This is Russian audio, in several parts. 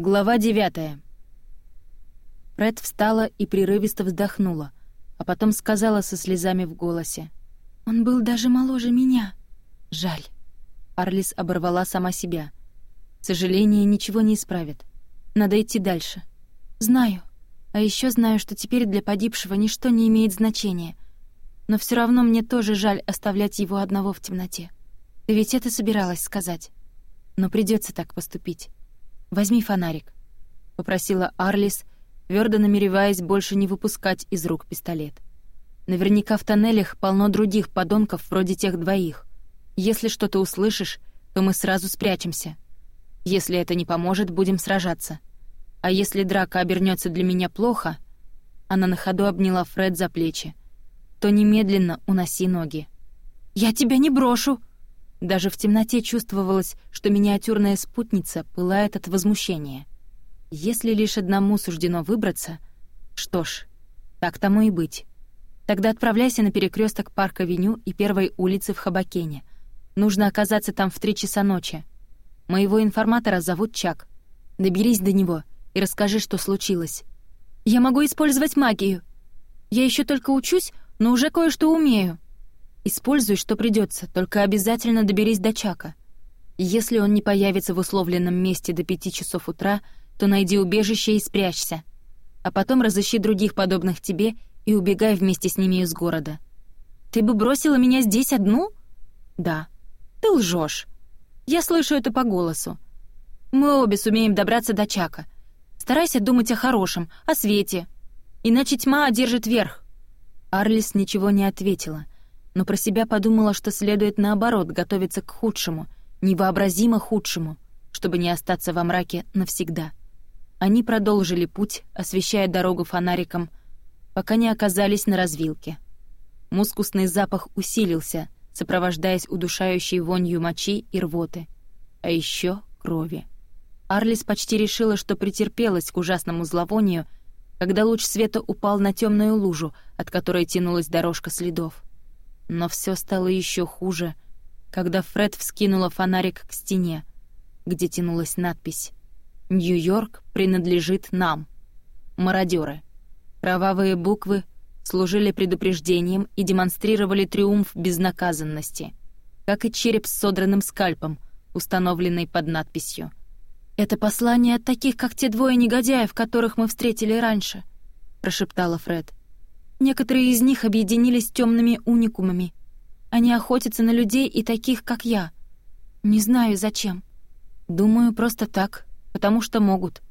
Глава 9 Рэд встала и прерывисто вздохнула, а потом сказала со слезами в голосе. «Он был даже моложе меня. Жаль». Арлис оборвала сама себя. «Сожаление ничего не исправит. Надо идти дальше». «Знаю. А еще знаю, что теперь для погибшего ничто не имеет значения. Но все равно мне тоже жаль оставлять его одного в темноте. Ты ведь это собиралась сказать. Но придется так поступить». «Возьми фонарик», — попросила Арлис, твердо намереваясь больше не выпускать из рук пистолет. «Наверняка в тоннелях полно других подонков вроде тех двоих. Если что-то услышишь, то мы сразу спрячемся. Если это не поможет, будем сражаться. А если драка обернется для меня плохо...» Она на ходу обняла Фред за плечи. «То немедленно уноси ноги». «Я тебя не брошу!» Даже в темноте чувствовалось, что миниатюрная спутница пылает от возмущения. Если лишь одному суждено выбраться, что ж, так тому и быть. Тогда отправляйся на перекресток парка Веню и первой улицы в Хабакене. Нужно оказаться там в три часа ночи. Моего информатора зовут Чак. Доберись до него и расскажи, что случилось. Я могу использовать магию. Я еще только учусь, но уже кое-что умею. Используй, что придется, только обязательно доберись до Чака. Если он не появится в условленном месте до пяти часов утра, то найди убежище и спрячься. А потом разыщи других подобных тебе и убегай вместе с ними из города. Ты бы бросила меня здесь одну? Да. Ты лжешь. Я слышу это по голосу. Мы обе сумеем добраться до Чака. Старайся думать о хорошем, о свете. Иначе тьма одержит верх». Арлис ничего не ответила — но про себя подумала, что следует наоборот готовиться к худшему, невообразимо худшему, чтобы не остаться во мраке навсегда. Они продолжили путь, освещая дорогу фонариком, пока не оказались на развилке. Мускусный запах усилился, сопровождаясь удушающей вонью мочи и рвоты, а еще крови. Арлис почти решила, что претерпелась к ужасному зловонию, когда луч света упал на темную лужу, от которой тянулась дорожка следов. Но всё стало ещё хуже, когда Фред вскинула фонарик к стене, где тянулась надпись «Нью-Йорк принадлежит нам». Мародёры. Кровавые буквы служили предупреждением и демонстрировали триумф безнаказанности, как и череп с содранным скальпом, установленный под надписью. «Это послание от таких, как те двое негодяев, которых мы встретили раньше», — прошептала Фред. Некоторые из них объединились темными уникумами. Они охотятся на людей и таких, как я. Не знаю, зачем. Думаю, просто так, потому что могут.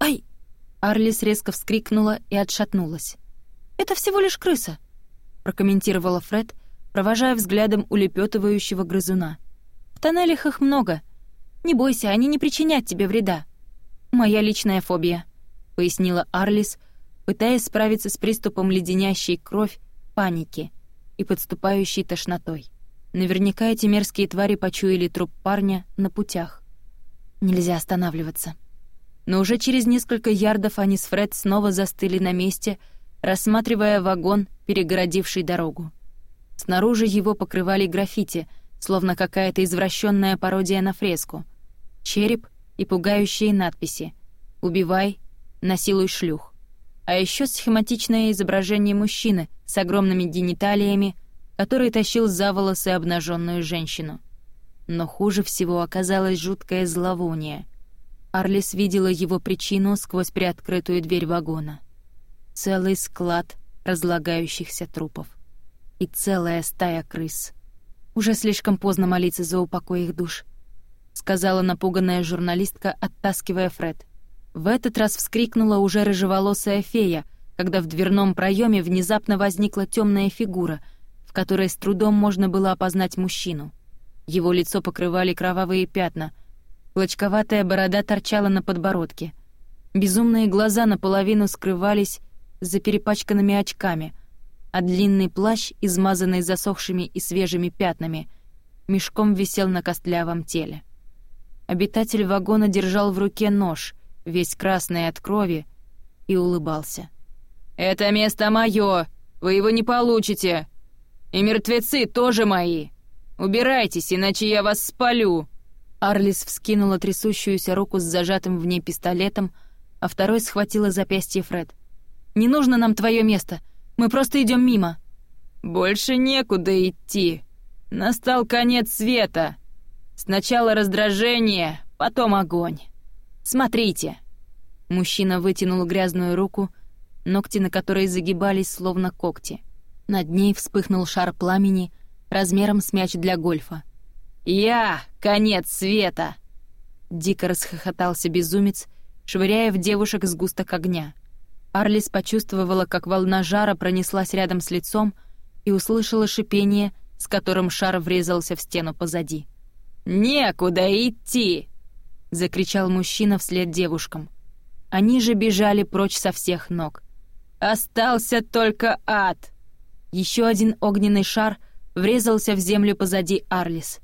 «Ай!» Арлис резко вскрикнула и отшатнулась. «Это всего лишь крыса», — прокомментировала Фред, провожая взглядом улепетывающего грызуна. «В тоннелях их много. Не бойся, они не причинят тебе вреда». «Моя личная фобия», — пояснила Арлис, — пытаясь справиться с приступом леденящей кровь, паники и подступающей тошнотой. Наверняка эти мерзкие твари почуяли труп парня на путях. Нельзя останавливаться. Но уже через несколько ярдов они с Фред снова застыли на месте, рассматривая вагон, перегородивший дорогу. Снаружи его покрывали граффити, словно какая-то извращенная пародия на фреску. Череп и пугающие надписи «Убивай», «Насилуй шлюх» а еще схематичное изображение мужчины с огромными гениталиями, который тащил за волосы обнаженную женщину. Но хуже всего оказалось жуткое зловоние. Арлис видела его причину сквозь приоткрытую дверь вагона. Целый склад разлагающихся трупов. И целая стая крыс. Уже слишком поздно молиться за упокой их душ, сказала напуганная журналистка, оттаскивая Фред. В этот раз вскрикнула уже рыжеволосая фея, когда в дверном проеме внезапно возникла темная фигура, в которой с трудом можно было опознать мужчину. Его лицо покрывали кровавые пятна, клочковатая борода торчала на подбородке. Безумные глаза наполовину скрывались за перепачканными очками, а длинный плащ, измазанный засохшими и свежими пятнами, мешком висел на костлявом теле. Обитатель вагона держал в руке нож — весь красный от крови, и улыбался. «Это место моё! Вы его не получите! И мертвецы тоже мои! Убирайтесь, иначе я вас спалю!» Арлис вскинула трясущуюся руку с зажатым в ней пистолетом, а второй схватила запястье Фред. «Не нужно нам твое место. Мы просто идем мимо». «Больше некуда идти. Настал конец света. Сначала раздражение, потом огонь». Смотрите!» Мужчина вытянул грязную руку, ногти на которой загибались, словно когти. Над ней вспыхнул шар пламени размером с мяч для гольфа. «Я — конец света!» Дико расхохотался безумец, швыряя в девушек сгусток огня. Арлис почувствовала, как волна жара пронеслась рядом с лицом и услышала шипение, с которым шар врезался в стену позади. «Некуда идти!» — закричал мужчина вслед девушкам. Они же бежали прочь со всех ног. «Остался только ад!» Еще один огненный шар врезался в землю позади Арлис.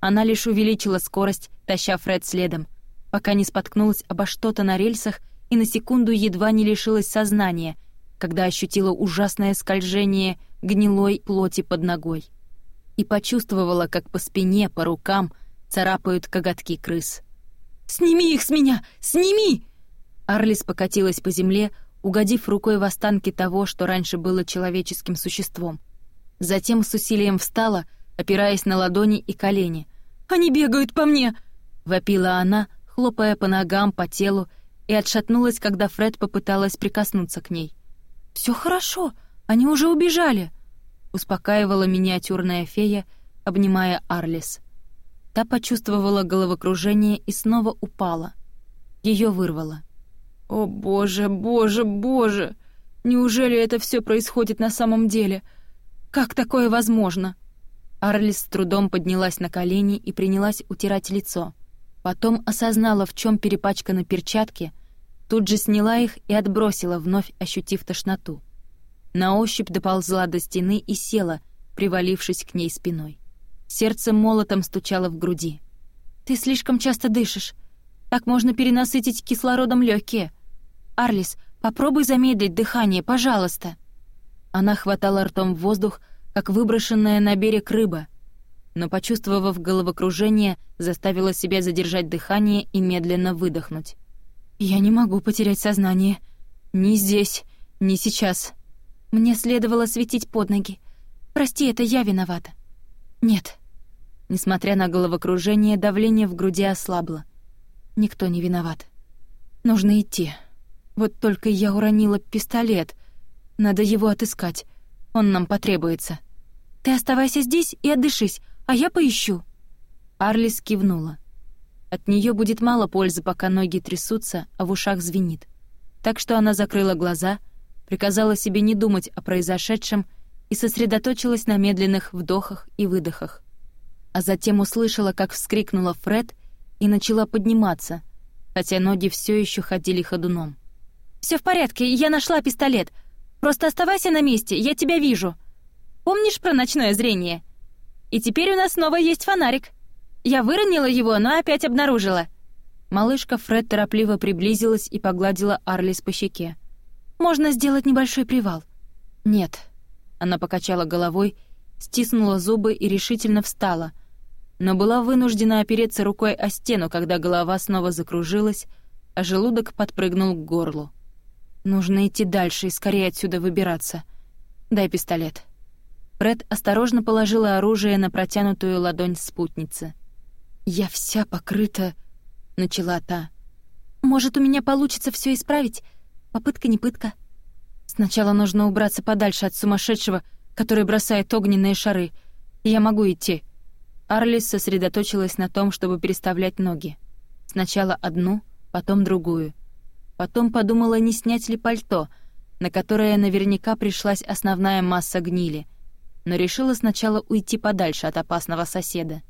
Она лишь увеличила скорость, таща Фред следом, пока не споткнулась обо что-то на рельсах и на секунду едва не лишилась сознания, когда ощутила ужасное скольжение гнилой плоти под ногой и почувствовала, как по спине, по рукам царапают коготки крыс. Сними их с меня! Сними!» Арлис покатилась по земле, угодив рукой в останки того, что раньше было человеческим существом. Затем с усилием встала, опираясь на ладони и колени. «Они бегают по мне!» — вопила она, хлопая по ногам, по телу, и отшатнулась, когда Фред попыталась прикоснуться к ней. «Всё хорошо, они уже убежали!» — успокаивала миниатюрная фея, обнимая Арлис. Та почувствовала головокружение и снова упала. Ее вырвало. «О боже, боже, боже! Неужели это все происходит на самом деле? Как такое возможно?» Арлис с трудом поднялась на колени и принялась утирать лицо. Потом осознала, в чем перепачканы перчатки, тут же сняла их и отбросила, вновь ощутив тошноту. На ощупь доползла до стены и села, привалившись к ней спиной. Сердце молотом стучало в груди. «Ты слишком часто дышишь. Так можно перенасытить кислородом легкие. Арлис, попробуй замедлить дыхание, пожалуйста». Она хватала ртом в воздух, как выброшенная на берег рыба, но, почувствовав головокружение, заставила себя задержать дыхание и медленно выдохнуть. «Я не могу потерять сознание. Ни здесь, ни сейчас. Мне следовало светить под ноги. Прости, это я виновата». Нет. Несмотря на головокружение, давление в груди ослабло. Никто не виноват. Нужно идти. Вот только я уронила пистолет. Надо его отыскать. Он нам потребуется. Ты оставайся здесь и отдышись, а я поищу. Арлис кивнула. От нее будет мало пользы, пока ноги трясутся, а в ушах звенит. Так что она закрыла глаза, приказала себе не думать о произошедшем и сосредоточилась на медленных вдохах и выдохах. А затем услышала, как вскрикнула Фред и начала подниматься, хотя ноги все еще ходили ходуном. Все в порядке, я нашла пистолет. Просто оставайся на месте, я тебя вижу. Помнишь про ночное зрение? И теперь у нас снова есть фонарик. Я выронила его, но опять обнаружила. Малышка Фред торопливо приблизилась и погладила Арлис по щеке. Можно сделать небольшой привал. Нет, она покачала головой, стиснула зубы и решительно встала, но была вынуждена опереться рукой о стену, когда голова снова закружилась, а желудок подпрыгнул к горлу. «Нужно идти дальше и скорее отсюда выбираться. Дай пистолет». Брэд осторожно положила оружие на протянутую ладонь спутницы. «Я вся покрыта...» — начала та. «Может, у меня получится все исправить? Попытка не пытка». Сначала нужно убраться подальше от сумасшедшего, который бросает огненные шары. Я могу идти. Арлис сосредоточилась на том, чтобы переставлять ноги. Сначала одну, потом другую. Потом подумала, не снять ли пальто, на которое наверняка пришлась основная масса гнили. Но решила сначала уйти подальше от опасного соседа.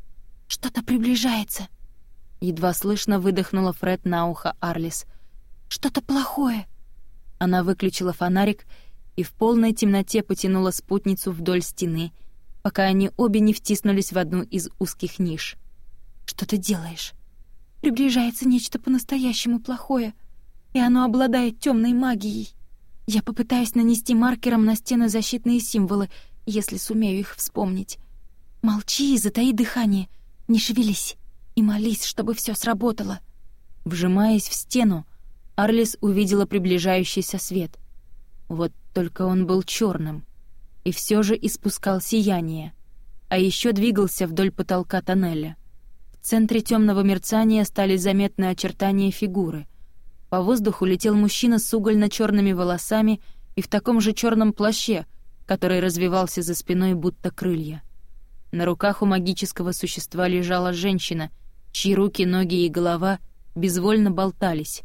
«Что-то приближается!» Едва слышно выдохнула Фред на ухо Арлис. «Что-то плохое!» Она выключила фонарик и в полной темноте потянула спутницу вдоль стены, пока они обе не втиснулись в одну из узких ниш. «Что ты делаешь?» «Приближается нечто по-настоящему плохое, и оно обладает темной магией. Я попытаюсь нанести маркером на стену защитные символы, если сумею их вспомнить. Молчи и затаи дыхание, не шевелись, и молись, чтобы все сработало». Вжимаясь в стену, Арлис увидела приближающийся свет. Вот только он был черным и все же испускал сияние, а еще двигался вдоль потолка тоннеля. В центре темного мерцания стали заметны очертания фигуры. По воздуху летел мужчина с угольно-черными волосами и в таком же черном плаще, который развивался за спиной будто крылья. На руках у магического существа лежала женщина, чьи руки, ноги и голова безвольно болтались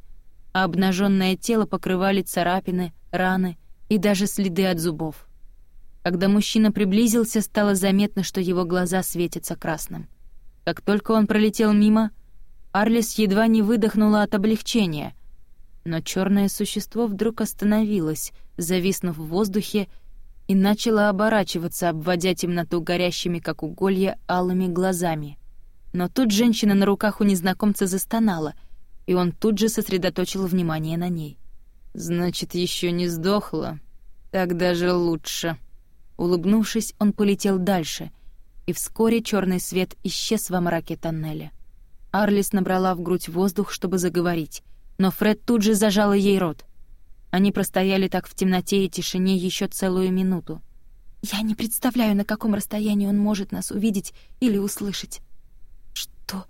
а обнаженное тело покрывали царапины, раны и даже следы от зубов. Когда мужчина приблизился, стало заметно, что его глаза светятся красным. Как только он пролетел мимо, Арлис едва не выдохнула от облегчения, но черное существо вдруг остановилось, зависнув в воздухе, и начала оборачиваться, обводя темноту горящими, как уголья, алыми глазами. Но тут женщина на руках у незнакомца застонала — и он тут же сосредоточил внимание на ней. «Значит, еще не сдохла? Так даже лучше». Улыбнувшись, он полетел дальше, и вскоре черный свет исчез во мраке тоннеля. Арлис набрала в грудь воздух, чтобы заговорить, но Фред тут же зажала ей рот. Они простояли так в темноте и тишине еще целую минуту. «Я не представляю, на каком расстоянии он может нас увидеть или услышать». «Что...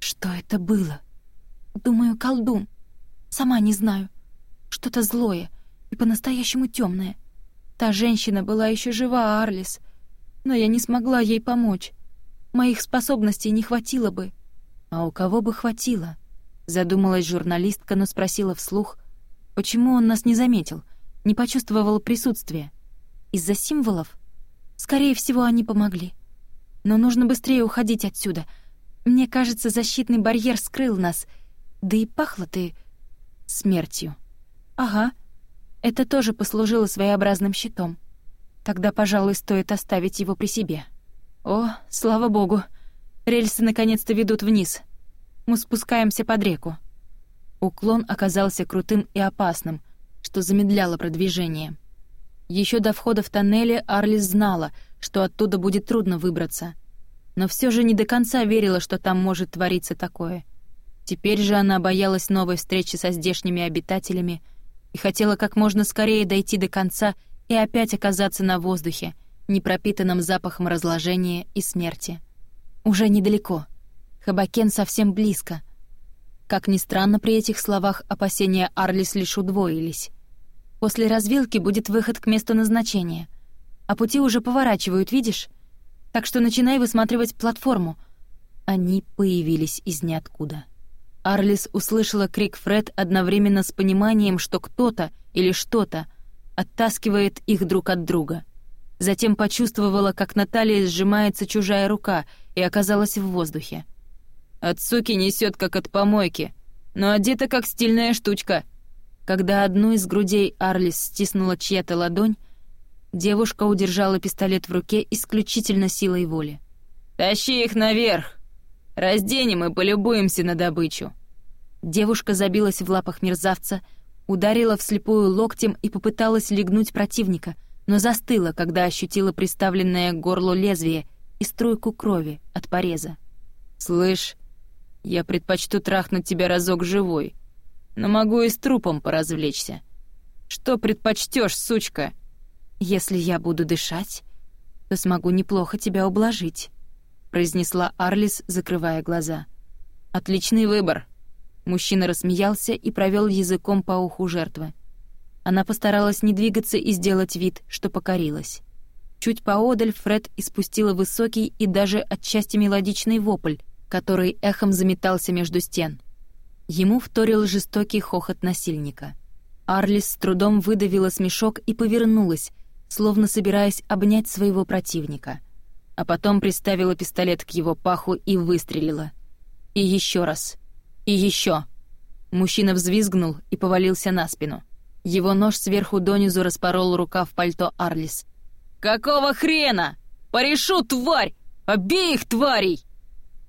что это было?» Думаю, колдун. Сама не знаю. Что-то злое и по-настоящему темное. Та женщина была еще жива, Арлис, но я не смогла ей помочь. Моих способностей не хватило бы. А у кого бы хватило? Задумалась журналистка, но спросила вслух, почему он нас не заметил, не почувствовал присутствия. Из-за символов? Скорее всего, они помогли. Но нужно быстрее уходить отсюда. Мне кажется, защитный барьер скрыл нас — да и пахло ты смертью. Ага. Это тоже послужило своеобразным щитом. Тогда, пожалуй, стоит оставить его при себе. О, слава богу. Рельсы наконец-то ведут вниз. Мы спускаемся под реку. Уклон оказался крутым и опасным, что замедляло продвижение. Еще до входа в тоннели Арлис знала, что оттуда будет трудно выбраться, но все же не до конца верила, что там может твориться такое — Теперь же она боялась новой встречи со здешними обитателями и хотела как можно скорее дойти до конца и опять оказаться на воздухе, не пропитанном запахом разложения и смерти. Уже недалеко. Хабакен совсем близко. Как ни странно, при этих словах опасения Арлис лишь удвоились. После развилки будет выход к месту назначения. А пути уже поворачивают, видишь? Так что начинай высматривать платформу. Они появились из ниоткуда. Арлис услышала крик Фред одновременно с пониманием, что кто-то или что-то оттаскивает их друг от друга. Затем почувствовала, как на сжимается чужая рука и оказалась в воздухе. От суки несет как от помойки, но одета как стильная штучка. Когда одну из грудей Арлис стиснула чья-то ладонь, девушка удержала пистолет в руке исключительно силой воли. «Тащи их наверх! Разденем и полюбуемся на добычу!» Девушка забилась в лапах мерзавца, ударила вслепую локтем и попыталась легнуть противника, но застыла, когда ощутила приставленное к горлу лезвие и струйку крови от пореза. «Слышь, я предпочту трахнуть тебя разок живой, но могу и с трупом поразвлечься. Что предпочтёшь, сучка?» «Если я буду дышать, то смогу неплохо тебя ублажить», — произнесла Арлис, закрывая глаза. «Отличный выбор», Мужчина рассмеялся и провел языком по уху жертвы. Она постаралась не двигаться и сделать вид, что покорилась. Чуть поодаль Фред испустила высокий и даже отчасти мелодичный вопль, который эхом заметался между стен. Ему вторил жестокий хохот насильника. Арлис с трудом выдавила смешок и повернулась, словно собираясь обнять своего противника. А потом приставила пистолет к его паху и выстрелила. И еще раз — И еще. Мужчина взвизгнул и повалился на спину. Его нож сверху донизу распорол рукав пальто Арлис. «Какого хрена? Порешу, тварь! Обеих тварей!»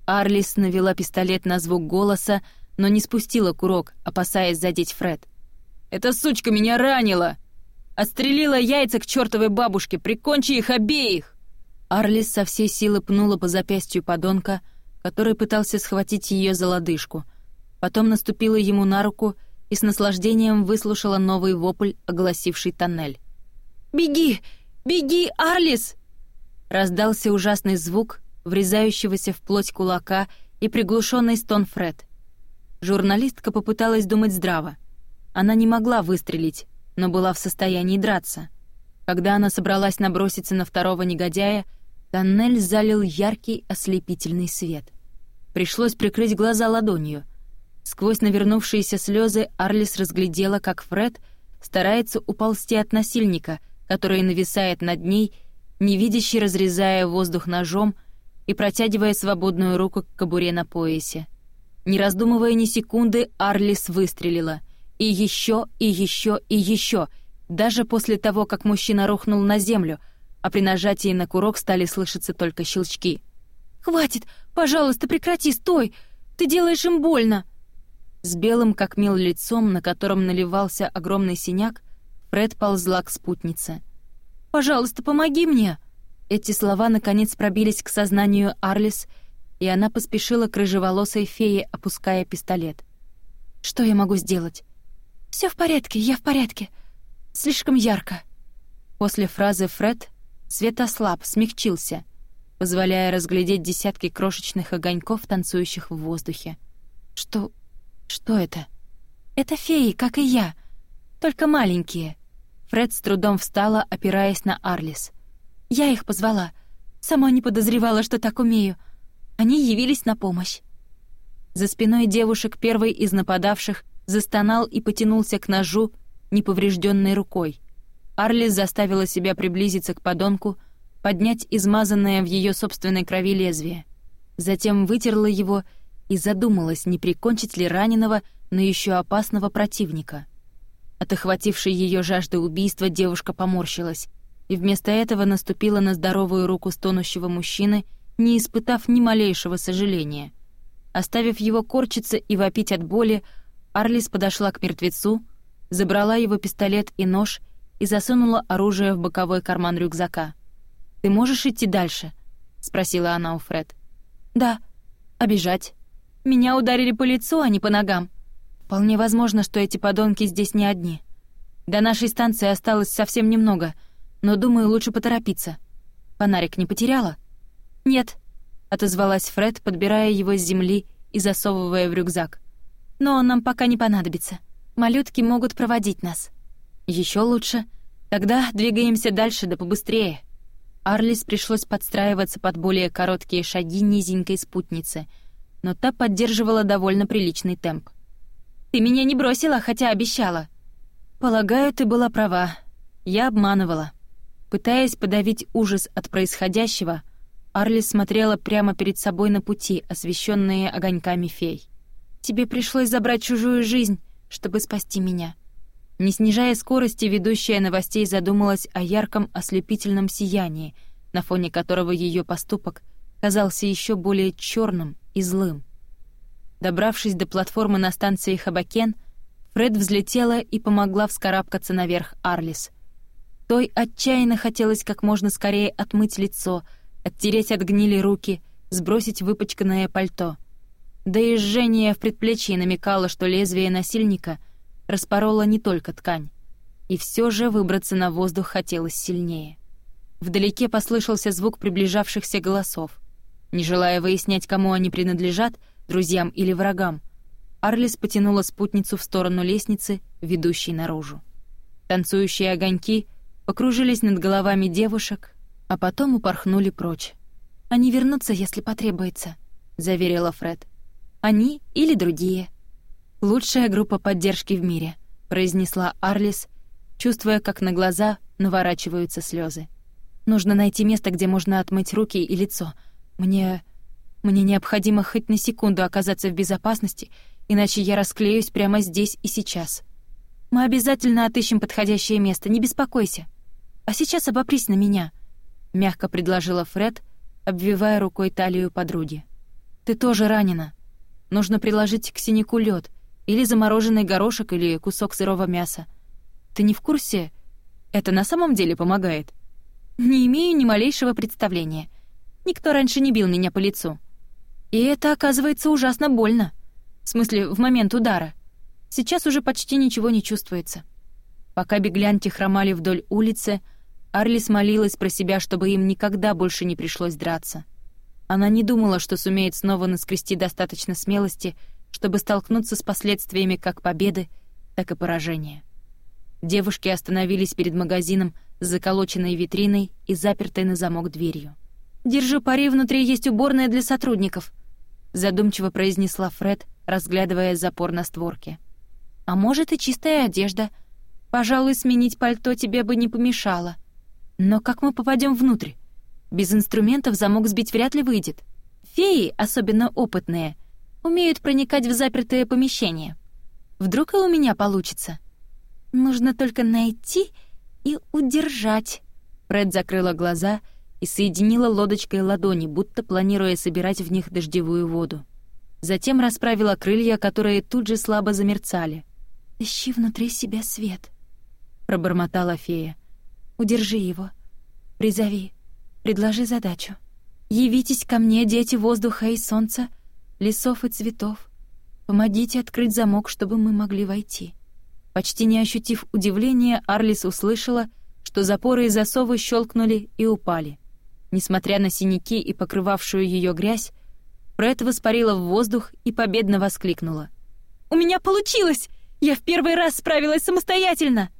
Арлис навела пистолет на звук голоса, но не спустила курок, опасаясь задеть Фред. «Эта сучка меня ранила! Отстрелила яйца к чертовой бабушке! Прикончи их обеих!» Арлис со всей силы пнула по запястью подонка, который пытался схватить ее за лодыжку, Потом наступила ему на руку и с наслаждением выслушала новый вопль, огласивший тоннель. «Беги! Беги, Арлис!» Раздался ужасный звук, врезающегося в плоть кулака и приглушенный стон Фред. Журналистка попыталась думать здраво. Она не могла выстрелить, но была в состоянии драться. Когда она собралась наброситься на второго негодяя, тоннель залил яркий ослепительный свет. Пришлось прикрыть глаза ладонью. Сквозь навернувшиеся слезы Арлис разглядела, как Фред старается уползти от насильника, который нависает над ней, невидящий, разрезая воздух ножом и протягивая свободную руку к кобуре на поясе. Не раздумывая ни секунды, Арлис выстрелила. И еще, и еще, и еще, даже после того, как мужчина рухнул на землю, а при нажатии на курок стали слышаться только щелчки. «Хватит! Пожалуйста, прекрати, стой! Ты делаешь им больно!» С белым, как мел, лицом, на котором наливался огромный синяк, Фред ползла к спутнице. «Пожалуйста, помоги мне!» Эти слова наконец пробились к сознанию Арлис, и она поспешила к рыжеволосой фее, опуская пистолет. «Что я могу сделать?» «Всё в порядке, я в порядке. Слишком ярко». После фразы «Фред» свет ослаб, смягчился, позволяя разглядеть десятки крошечных огоньков, танцующих в воздухе. «Что... Что это? Это феи, как и я, только маленькие. Фред с трудом встала, опираясь на Арлис. Я их позвала. Сама не подозревала, что так умею. Они явились на помощь. За спиной девушек первый из нападавших застонал и потянулся к ножу неповрежденной рукой. Арлис заставила себя приблизиться к подонку, поднять измазанное в ее собственной крови лезвие. Затем вытерла его и задумалась, не прикончить ли раненого, но еще опасного противника. От охватившей ее жажды убийства девушка поморщилась, и вместо этого наступила на здоровую руку стонущего мужчины, не испытав ни малейшего сожаления. Оставив его корчиться и вопить от боли, Арлис подошла к мертвецу, забрала его пистолет и нож и засунула оружие в боковой карман рюкзака. «Ты можешь идти дальше?» — спросила она у Фред. «Да. Обижать? Меня ударили по лицу, а не по ногам. Вполне возможно, что эти подонки здесь не одни. До нашей станции осталось совсем немного, но, думаю, лучше поторопиться. Фонарик не потеряла? Нет, отозвалась Фред, подбирая его с земли и засовывая в рюкзак. Но он нам пока не понадобится. Малютки могут проводить нас. Еще лучше. Тогда двигаемся дальше, да побыстрее. Арлис пришлось подстраиваться под более короткие шаги низенькой спутницы — но та поддерживала довольно приличный темп. «Ты меня не бросила, хотя обещала». «Полагаю, ты была права. Я обманывала». Пытаясь подавить ужас от происходящего, Арли смотрела прямо перед собой на пути, освещенные огоньками фей. «Тебе пришлось забрать чужую жизнь, чтобы спасти меня». Не снижая скорости, ведущая новостей задумалась о ярком ослепительном сиянии, на фоне которого ее поступок казался еще более черным и злым. Добравшись до платформы на станции Хабакен, Фред взлетела и помогла вскарабкаться наверх Арлис. Той отчаянно хотелось как можно скорее отмыть лицо, оттереть от гнили руки, сбросить выпачканное пальто. Да и жжение в предплечье намекало, что лезвие насильника распороло не только ткань. И все же выбраться на воздух хотелось сильнее. Вдалеке послышался звук приближавшихся голосов — не желая выяснять, кому они принадлежат, друзьям или врагам, Арлис потянула спутницу в сторону лестницы, ведущей наружу. Танцующие огоньки покружились над головами девушек, а потом упорхнули прочь. «Они вернутся, если потребуется», — заверила Фред. «Они или другие». «Лучшая группа поддержки в мире», — произнесла Арлис, чувствуя, как на глаза наворачиваются слезы. «Нужно найти место, где можно отмыть руки и лицо», — мне... мне необходимо хоть на секунду оказаться в безопасности, иначе я расклеюсь прямо здесь и сейчас. Мы обязательно отыщем подходящее место, не беспокойся. А сейчас обопрись на меня», — мягко предложила Фред, обвивая рукой талию подруги. «Ты тоже ранена. Нужно приложить к синяку лед или замороженный горошек или кусок сырого мяса. Ты не в курсе? Это на самом деле помогает?» «Не имею ни малейшего представления», — Никто раньше не бил меня по лицу. И это оказывается ужасно больно. В смысле, в момент удара. Сейчас уже почти ничего не чувствуется. Пока беглянки хромали вдоль улицы, Арлис молилась про себя, чтобы им никогда больше не пришлось драться. Она не думала, что сумеет снова наскрести достаточно смелости, чтобы столкнуться с последствиями как победы, так и поражения. Девушки остановились перед магазином с заколоченной витриной и запертой на замок дверью. Держу пари, внутри есть уборная для сотрудников», — задумчиво произнесла Фред, разглядывая запор на створке. «А может, и чистая одежда. Пожалуй, сменить пальто тебе бы не помешало. Но как мы попадем внутрь? Без инструментов замок сбить вряд ли выйдет. Феи, особенно опытные, умеют проникать в запертые помещения. Вдруг и у меня получится. Нужно только найти и удержать». Фред закрыла глаза и и соединила лодочкой ладони, будто планируя собирать в них дождевую воду. Затем расправила крылья, которые тут же слабо замерцали. «Ищи внутри себя свет», — пробормотала фея. «Удержи его. Призови. Предложи задачу. Явитесь ко мне, дети воздуха и солнца, лесов и цветов. Помогите открыть замок, чтобы мы могли войти». Почти не ощутив удивления, Арлис услышала, что запоры и засовы щелкнули и упали. Несмотря на синяки и покрывавшую ее грязь, Брэд воспарила в воздух и победно воскликнула. «У меня получилось! Я в первый раз справилась самостоятельно!»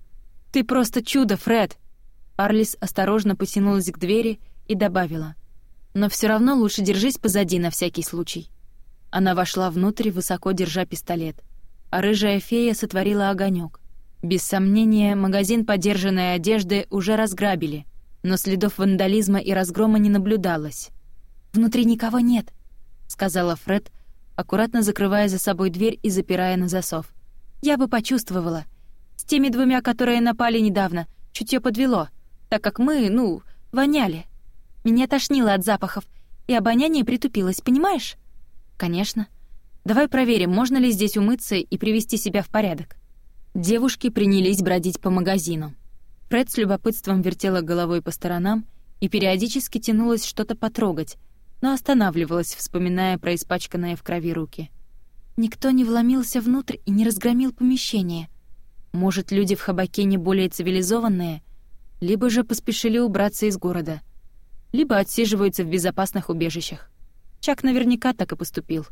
«Ты просто чудо, Фред!» Арлис осторожно потянулась к двери и добавила. «Но все равно лучше держись позади на всякий случай». Она вошла внутрь, высоко держа пистолет. А рыжая фея сотворила огонек. Без сомнения, магазин подержанной одежды уже разграбили, но следов вандализма и разгрома не наблюдалось. «Внутри никого нет», — сказала Фред, аккуратно закрывая за собой дверь и запирая на засов. «Я бы почувствовала. С теми двумя, которые напали недавно, чутье подвело, так как мы, ну, воняли. Меня тошнило от запахов, и обоняние притупилось, понимаешь?» «Конечно. Давай проверим, можно ли здесь умыться и привести себя в порядок». Девушки принялись бродить по магазину. Фред с любопытством вертела головой по сторонам и периодически тянулась что-то потрогать, но останавливалась, вспоминая про испачканные в крови руки. Никто не вломился внутрь и не разгромил помещение. Может, люди в хабаке не более цивилизованные, либо же поспешили убраться из города, либо отсиживаются в безопасных убежищах. Чак наверняка так и поступил.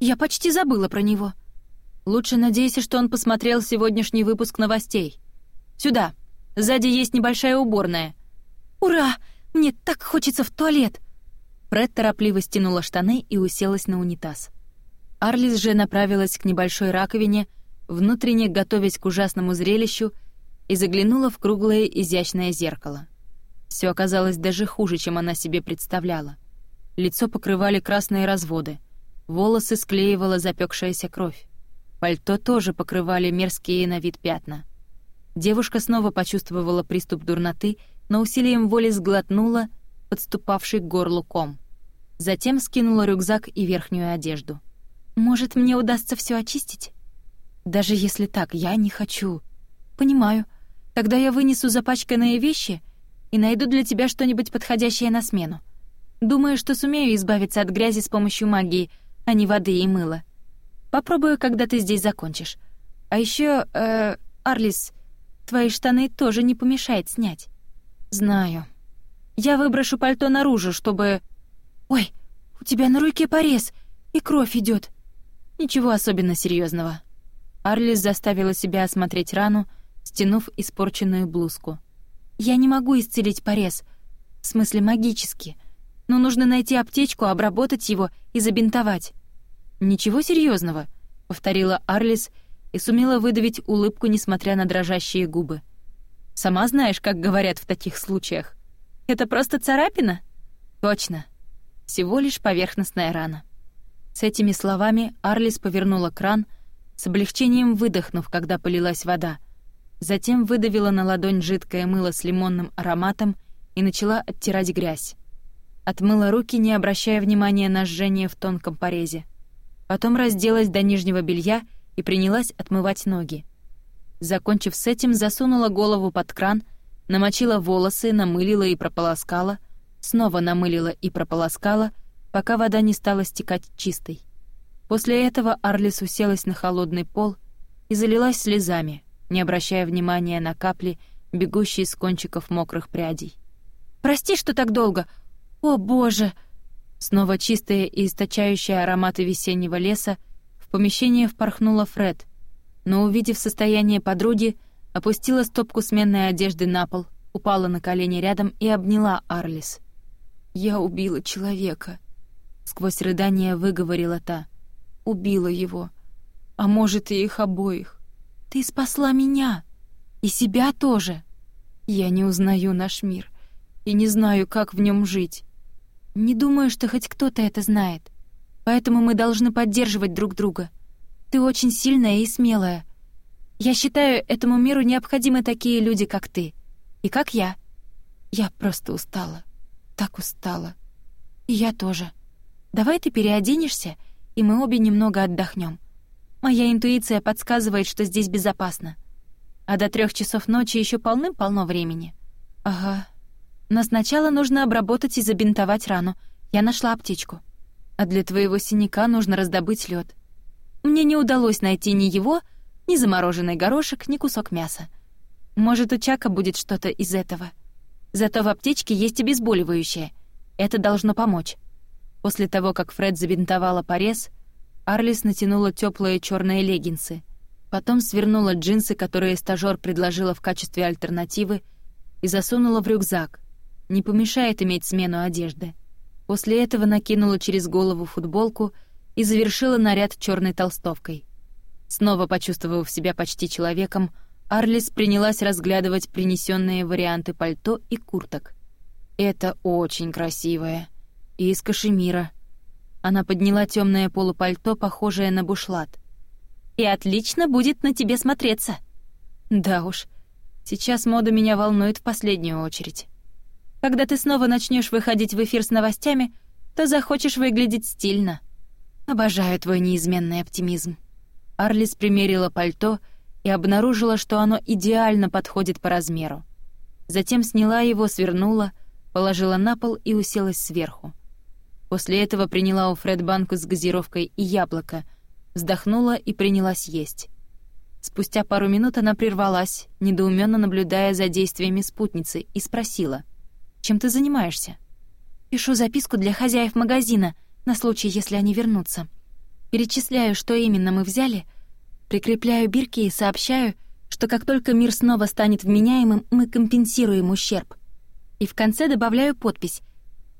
Я почти забыла про него. Лучше надейся, что он посмотрел сегодняшний выпуск новостей. Сюда. Сзади есть небольшая уборная. «Ура! Мне так хочется в туалет!» Фред торопливо стянула штаны и уселась на унитаз. Арлис же направилась к небольшой раковине, внутренне готовясь к ужасному зрелищу, и заглянула в круглое изящное зеркало. Все оказалось даже хуже, чем она себе представляла. Лицо покрывали красные разводы, волосы склеивала запекшаяся кровь. Пальто тоже покрывали мерзкие на вид пятна — Девушка снова почувствовала приступ дурноты, но усилием воли сглотнула подступавший к горлу ком. Затем скинула рюкзак и верхнюю одежду. «Может, мне удастся все очистить?» «Даже если так, я не хочу». «Понимаю. Тогда я вынесу запачканные вещи и найду для тебя что-нибудь подходящее на смену. Думаю, что сумею избавиться от грязи с помощью магии, а не воды и мыла. Попробую, когда ты здесь закончишь. А еще, э, Арлис, Твои штаны тоже не помешает снять. Знаю. Я выброшу пальто наружу, чтобы... Ой, у тебя на руке порез, и кровь идет. Ничего особенно серьезного. Арлис заставила себя осмотреть рану, стянув испорченную блузку. Я не могу исцелить порез. В смысле, магически. Но нужно найти аптечку, обработать его и забинтовать. Ничего серьезного, повторила Арлис и сумела выдавить улыбку, несмотря на дрожащие губы. «Сама знаешь, как говорят в таких случаях. Это просто царапина?» «Точно. Всего лишь поверхностная рана». С этими словами Арлис повернула кран, с облегчением выдохнув, когда полилась вода. Затем выдавила на ладонь жидкое мыло с лимонным ароматом и начала оттирать грязь. Отмыла руки, не обращая внимания на жжение в тонком порезе. Потом разделась до нижнего белья и принялась отмывать ноги. Закончив с этим, засунула голову под кран, намочила волосы, намылила и прополоскала, снова намылила и прополоскала, пока вода не стала стекать чистой. После этого Арлис уселась на холодный пол и залилась слезами, не обращая внимания на капли, бегущие с кончиков мокрых прядей. «Прости, что так долго! О, Боже!» Снова чистая и источающая ароматы весеннего леса — помещение впорхнула Фред, но, увидев состояние подруги, опустила стопку сменной одежды на пол, упала на колени рядом и обняла Арлис. «Я убила человека», — сквозь рыдание выговорила та. «Убила его. А может, и их обоих. Ты спасла меня. И себя тоже. Я не узнаю наш мир и не знаю, как в нем жить. Не думаю, что хоть кто-то это знает поэтому мы должны поддерживать друг друга. Ты очень сильная и смелая. Я считаю, этому миру необходимы такие люди, как ты. И как я. Я просто устала. Так устала. И я тоже. Давай ты переоденешься, и мы обе немного отдохнем. Моя интуиция подсказывает, что здесь безопасно. А до трех часов ночи еще полным-полно времени. Ага. Но сначала нужно обработать и забинтовать рану. Я нашла аптечку а для твоего синяка нужно раздобыть лед. Мне не удалось найти ни его, ни замороженный горошек, ни кусок мяса. Может, у Чака будет что-то из этого. Зато в аптечке есть обезболивающее. Это должно помочь. После того, как Фред забинтовала порез, Арлис натянула теплые черные леггинсы. Потом свернула джинсы, которые стажёр предложила в качестве альтернативы, и засунула в рюкзак. Не помешает иметь смену одежды. После этого накинула через голову футболку и завершила наряд черной толстовкой. Снова почувствовав себя почти человеком, Арлис принялась разглядывать принесенные варианты пальто и курток. «Это очень красивое. И из кашемира». Она подняла темное полупальто, похожее на бушлат. «И отлично будет на тебе смотреться». «Да уж. Сейчас мода меня волнует в последнюю очередь». Когда ты снова начнешь выходить в эфир с новостями, то захочешь выглядеть стильно. Обожаю твой неизменный оптимизм. Арлис примерила пальто и обнаружила, что оно идеально подходит по размеру. Затем сняла его, свернула, положила на пол и уселась сверху. После этого приняла у Фред банку с газировкой и яблоко, вздохнула и принялась есть. Спустя пару минут она прервалась, недоуменно наблюдая за действиями спутницы, и спросила — чем ты занимаешься?» «Пишу записку для хозяев магазина на случай, если они вернутся. Перечисляю, что именно мы взяли, прикрепляю бирки и сообщаю, что как только мир снова станет вменяемым, мы компенсируем ущерб. И в конце добавляю подпись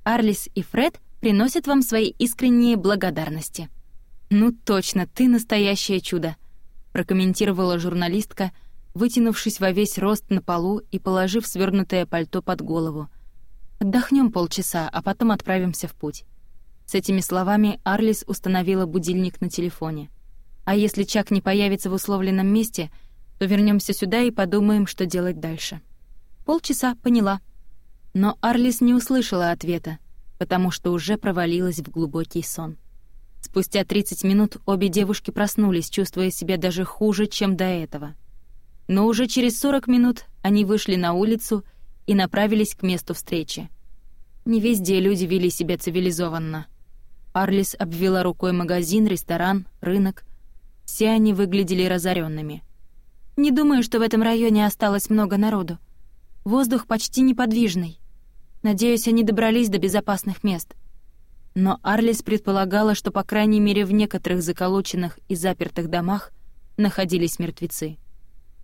«Арлис и Фред приносят вам свои искренние благодарности». «Ну точно, ты настоящее чудо», — прокомментировала журналистка, вытянувшись во весь рост на полу и положив свернутое пальто под голову — Отдохнем полчаса, а потом отправимся в путь». С этими словами Арлис установила будильник на телефоне. «А если Чак не появится в условленном месте, то вернемся сюда и подумаем, что делать дальше». «Полчаса, поняла». Но Арлис не услышала ответа, потому что уже провалилась в глубокий сон. Спустя 30 минут обе девушки проснулись, чувствуя себя даже хуже, чем до этого. Но уже через 40 минут они вышли на улицу и направились к месту встречи. Не везде люди вели себя цивилизованно. Арлис обвела рукой магазин, ресторан, рынок. Все они выглядели разоренными. «Не думаю, что в этом районе осталось много народу. Воздух почти неподвижный. Надеюсь, они добрались до безопасных мест». Но Арлис предполагала, что, по крайней мере, в некоторых заколоченных и запертых домах находились мертвецы.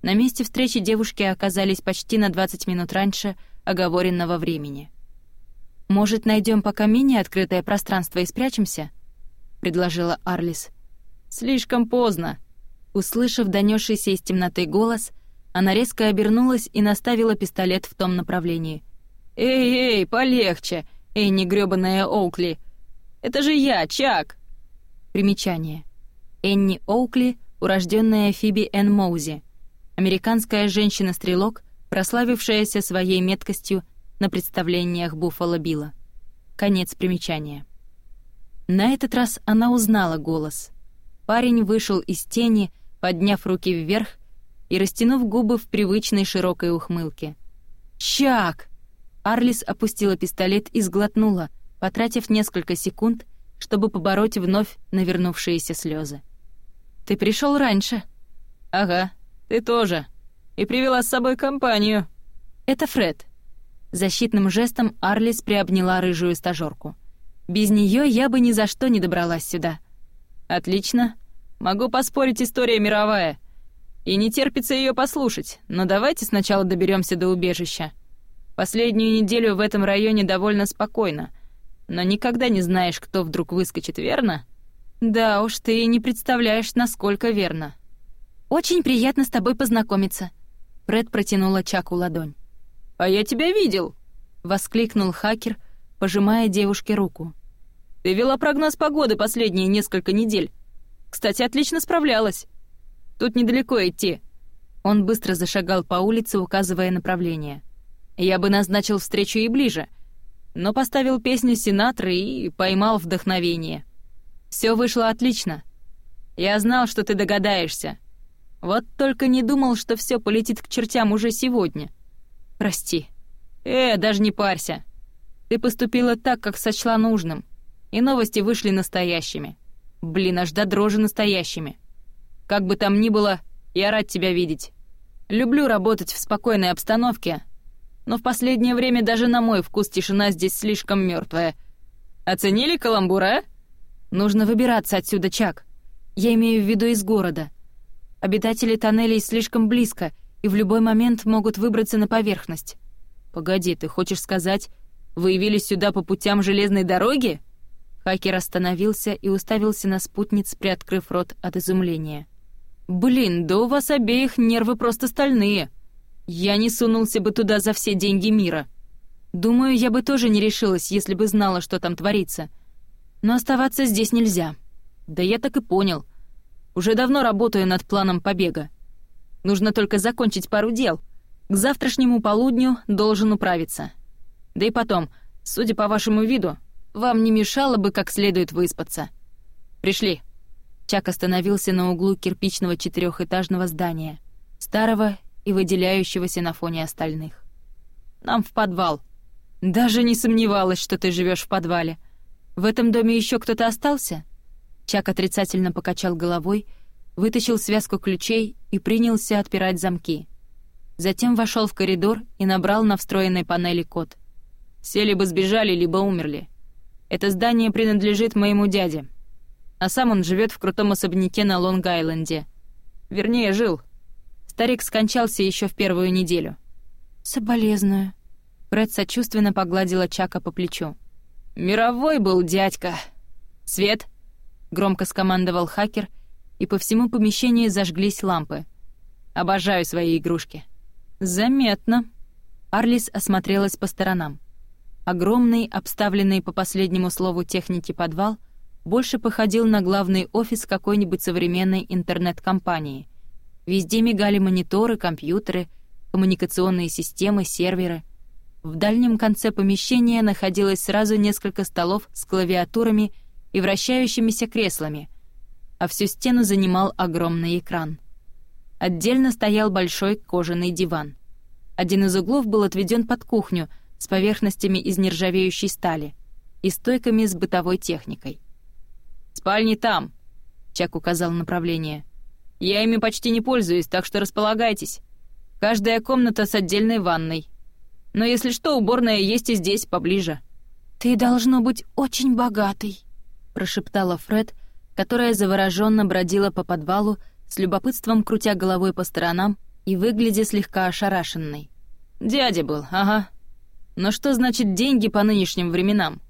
На месте встречи девушки оказались почти на 20 минут раньше оговоренного времени. «Может, найдем пока менее открытое пространство и спрячемся?» — предложила Арлис. «Слишком поздно!» Услышав донесшийся из темноты голос, она резко обернулась и наставила пистолет в том направлении. «Эй-эй, полегче! Энни не грёбаная Оукли! Это же я, Чак!» Примечание. Энни Оукли, урожденная Фиби Энн Моузи, американская женщина-стрелок, прославившаяся своей меткостью на представлениях Буффало Билла. Конец примечания. На этот раз она узнала голос. Парень вышел из тени, подняв руки вверх и растянув губы в привычной широкой ухмылке. «Чак!» Арлис опустила пистолет и сглотнула, потратив несколько секунд, чтобы побороть вновь навернувшиеся слезы. «Ты пришел раньше?» «Ага», ты тоже. И привела с собой компанию. Это Фред. Защитным жестом Арлис приобняла рыжую стажёрку. Без неё я бы ни за что не добралась сюда. Отлично. Могу поспорить, история мировая. И не терпится её послушать, но давайте сначала доберёмся до убежища. Последнюю неделю в этом районе довольно спокойно, но никогда не знаешь, кто вдруг выскочит, верно? Да уж, ты не представляешь, насколько верно. «Очень приятно с тобой познакомиться». Фред протянула Чаку ладонь. «А я тебя видел!» — воскликнул хакер, пожимая девушке руку. «Ты вела прогноз погоды последние несколько недель. Кстати, отлично справлялась. Тут недалеко идти». Он быстро зашагал по улице, указывая направление. «Я бы назначил встречу и ближе», но поставил песню Синатры и поймал вдохновение. Все вышло отлично. Я знал, что ты догадаешься. Вот только не думал, что все полетит к чертям уже сегодня. Прости. Э, даже не парься. Ты поступила так, как сочла нужным. И новости вышли настоящими. Блин, аж до дрожи настоящими. Как бы там ни было, я рад тебя видеть. Люблю работать в спокойной обстановке, но в последнее время даже на мой вкус тишина здесь слишком мертвая. Оценили каламбура? Нужно выбираться отсюда, Чак. Я имею в виду из города. Обитатели тоннелей слишком близко и в любой момент могут выбраться на поверхность. Погоди, ты хочешь сказать, вы явились сюда по путям железной дороги? Хакер остановился и уставился на спутниц, приоткрыв рот от изумления. «Блин, да у вас обеих нервы просто стальные. Я не сунулся бы туда за все деньги мира. Думаю, я бы тоже не решилась, если бы знала, что там творится. Но оставаться здесь нельзя. Да я так и понял. Уже давно работаю над планом побега. Нужно только закончить пару дел. К завтрашнему полудню должен управиться. Да и потом, судя по вашему виду, вам не мешало бы как следует выспаться. Пришли». Чак остановился на углу кирпичного четырехэтажного здания, старого и выделяющегося на фоне остальных. «Нам в подвал». «Даже не сомневалась, что ты живешь в подвале. В этом доме еще кто-то остался?» Чак отрицательно покачал головой, вытащил связку ключей и принялся отпирать замки. Затем вошел в коридор и набрал на встроенной панели код. «Все либо сбежали, либо умерли. Это здание принадлежит моему дяде. А сам он живет в крутом особняке на Лонг-Айленде. Вернее, жил. Старик скончался еще в первую неделю». «Соболезную». Фред сочувственно погладила Чака по плечу. «Мировой был дядька. Свет, громко скомандовал хакер, и по всему помещению зажглись лампы. «Обожаю свои игрушки». «Заметно». Арлис осмотрелась по сторонам. Огромный, обставленный по последнему слову техники подвал — больше походил на главный офис какой-нибудь современной интернет-компании. Везде мигали мониторы, компьютеры, коммуникационные системы, серверы. В дальнем конце помещения находилось сразу несколько столов с клавиатурами и вращающимися креслами, а всю стену занимал огромный экран. Отдельно стоял большой кожаный диван. Один из углов был отведен под кухню с поверхностями из нержавеющей стали и стойками с бытовой техникой. «Спальни там!» — Чак указал направление. «Я ими почти не пользуюсь, так что располагайтесь. Каждая комната с отдельной ванной. Но если что, уборная есть и здесь, поближе». «Ты должно быть очень богатый», прошептала Фред, которая завороженно бродила по подвалу, с любопытством крутя головой по сторонам и выглядя слегка ошарашенной. «Дядя был, ага. Но что значит деньги по нынешним временам?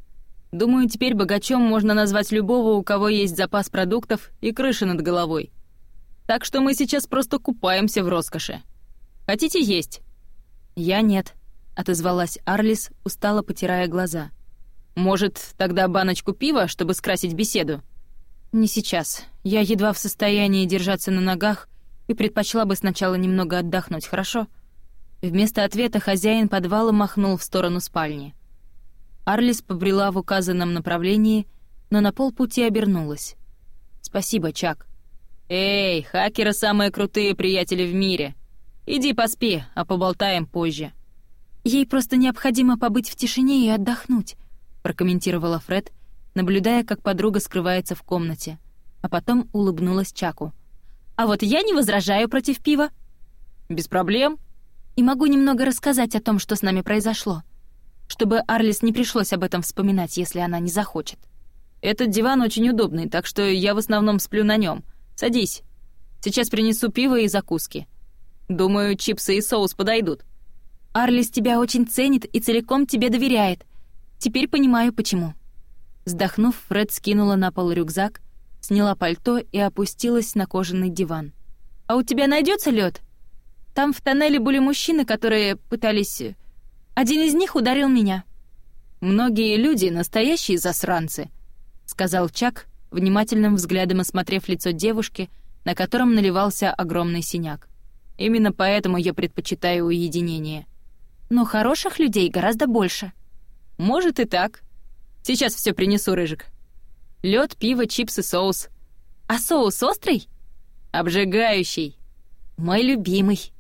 Думаю, теперь богачом можно назвать любого, у кого есть запас продуктов и крыша над головой. Так что мы сейчас просто купаемся в роскоши. Хотите есть?» «Я нет», — отозвалась Арлис, устало потирая глаза. Может, тогда баночку пива, чтобы скрасить беседу? Не сейчас. Я едва в состоянии держаться на ногах и предпочла бы сначала немного отдохнуть, хорошо? Вместо ответа хозяин подвала махнул в сторону спальни. Арлис побрела в указанном направлении, но на полпути обернулась. «Спасибо, Чак». «Эй, хакеры самые крутые приятели в мире. Иди поспи, а поболтаем позже». Ей просто необходимо побыть в тишине и отдохнуть прокомментировала Фред, наблюдая, как подруга скрывается в комнате, а потом улыбнулась Чаку. «А вот я не возражаю против пива». «Без проблем». «И могу немного рассказать о том, что с нами произошло, чтобы Арлис не пришлось об этом вспоминать, если она не захочет». «Этот диван очень удобный, так что я в основном сплю на нем. Садись. Сейчас принесу пиво и закуски. Думаю, чипсы и соус подойдут». «Арлис тебя очень ценит и целиком тебе доверяет», Теперь понимаю, почему». Вздохнув, Фред скинула на пол рюкзак, сняла пальто и опустилась на кожаный диван. «А у тебя найдется лед? Там в тоннеле были мужчины, которые пытались... Э, один из них ударил меня». «Многие люди — настоящие засранцы», — сказал Чак, внимательным взглядом осмотрев лицо девушки, на котором наливался огромный синяк. «Именно поэтому я предпочитаю уединение». «Но хороших людей гораздо больше», может и так. Сейчас все принесу, Рыжик. Лед, пиво, чипсы, соус. А соус острый? Обжигающий. Мой любимый.